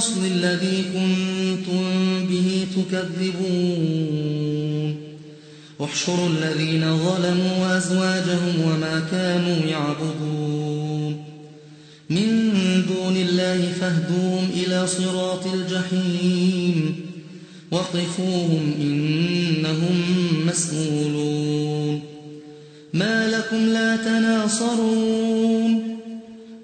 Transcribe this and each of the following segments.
الفصل الذي كنتم به تكذبون. احشروا الذين ظلموا وأزواجهم وما كانوا يعبدون. من دون الله فاهدوهم إلى صراط الجحيم. وقفوهم إنهم مسؤولون. ما لكم لا تناصرون.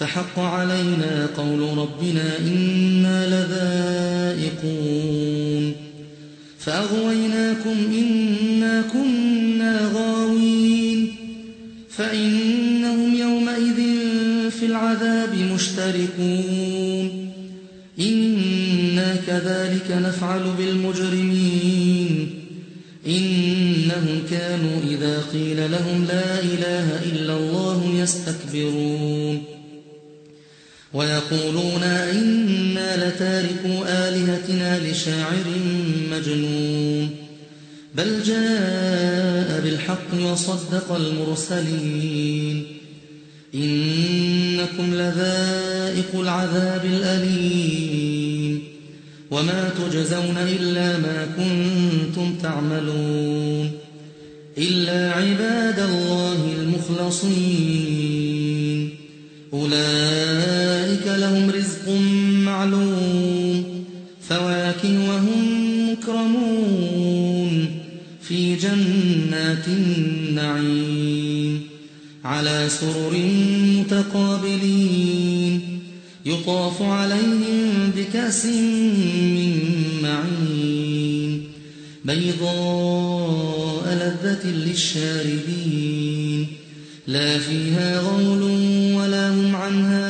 فحق علينا قول ربنا إنا لذائقون فأغويناكم إنا كنا غاوين فإنهم يومئذ في العذاب مشتركون إنا كذلك نفعل بالمجرمين إنهم كانوا إذا قيل لهم لا إله إلا الله يستكبرون ويقولون إنا لتاركوا آلهتنا لشاعر مجنون. بل جاء بالحق وصدق المرسلين. إنكم لذائق العذاب الأليم. وما تجزون إلا ما كنتم تعملون. إلا عباد الله المخلصين. أولئك لهم رزق معلوم. فواكه وهم مكرمون. في جنات النعيم. على سرر متقابلين. يطاف عليهم بكأس من معين. بيضاء لذة للشاربين. لا فيها غول ولا هم عنها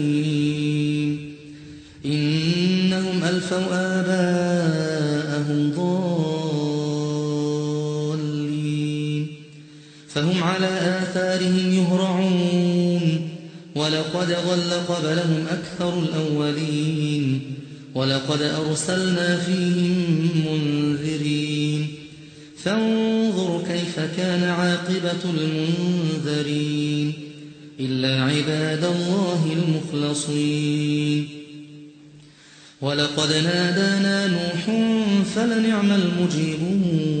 فهم على آثارهم يهرعون. ولقد ضل قبلهم أكثر الأولين. ولقد أرسلنا فيهم منذرين. فانظر كيف كان عاقبة المنذرين. إلا عباد الله المخلصين. ولقد نادانا نوح فلنعم المجيبون.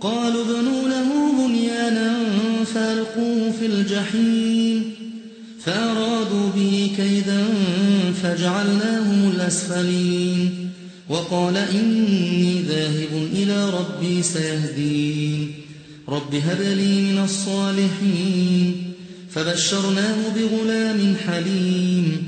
قالوا ابنوا له بنيانا فألقوه في الجحيم فأرادوا به كيدا فجعلناهم الأسفلين وقال إني ذاهب إلى ربي سيهدين رب هب لي من الصالحين فبشرناه بغلام حليم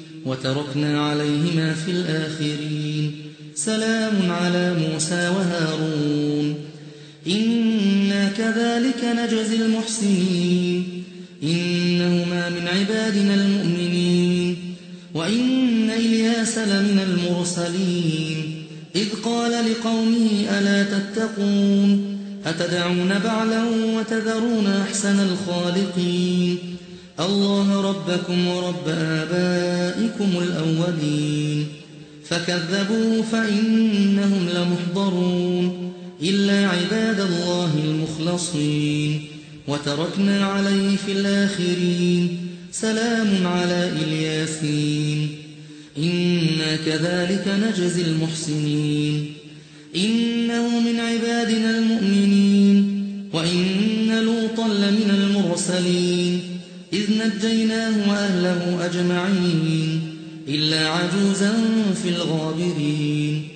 وتركنا عليهما في الآخرين. سلام على موسى وهارون. إنا كذلك نجزي المحسنين. إنهما من عبادنا المؤمنين. وإن إلياس لمن المرسلين. إذ قال لقومه ألا تتقون؟ أتدعون بعلا وتذرون أحسن الخالقين؟ الله ربكم ورب آبائكم الأولين. فكذبوه فإنهم لمحضرون. إلا عباد الله المخلصين. وتركنا عليه في الآخرين. سلام على إلياسين. إنا كذلك نجزي المحسنين. إنه من عبادنا المؤمنين. وإن لوطا لمن المرسلين. إذ نجيناه وأهله أجمعين إلا عجوزا في الغابرين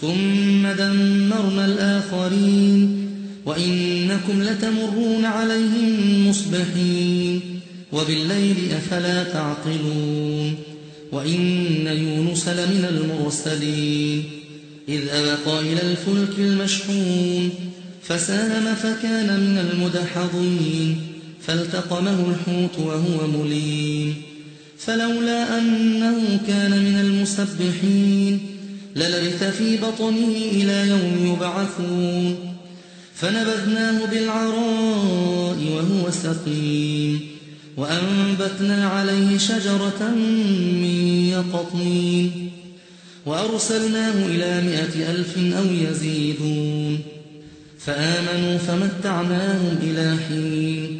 ثم دمرنا الآخرين وإنكم لتمرون عليهم مصبحين وبالليل أفلا تعقلون وإن يونس لمن المرسلين إذ أبقى إلى الفلك المشحون فساهم فكان من المدحضين فالتقمه الحوت وهو مليم. فلولا أنه كان من المسبحين للبث في بطنه إلى يوم يبعثون. فنبذناه بالعراء وهو سقيم. وأنبتنا عليه شجرة من يقطين. وأرسلناه إلى مائة ألف أو يزيدون. فآمنوا فمتعناهم إلى حين.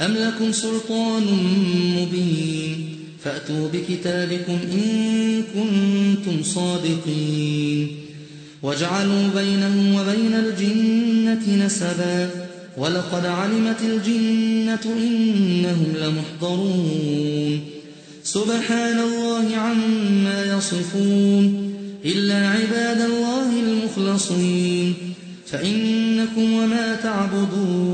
أم لكم سلطان مبين فأتوا بكتابكم إن كنتم صادقين واجعلوا بينه وبين الجنة نسبا ولقد علمت الجنة إنهم لمحضرون سبحان الله عما يصفون إلا عباد الله المخلصين فإنكم وما تعبدون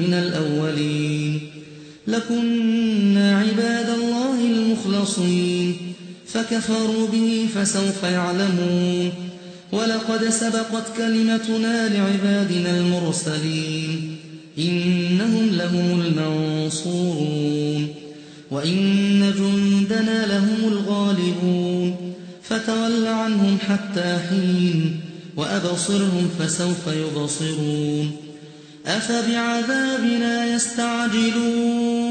لكنا عباد الله المخلصين. فكفروا به فسوف يعلمون. ولقد سبقت كلمتنا لعبادنا المرسلين. إنهم لهم المنصورون. وإن جندنا لهم الغالبون. فتول عنهم حتى حين وأبصرهم فسوف يبصرون. أفبعذابنا يستعجلون.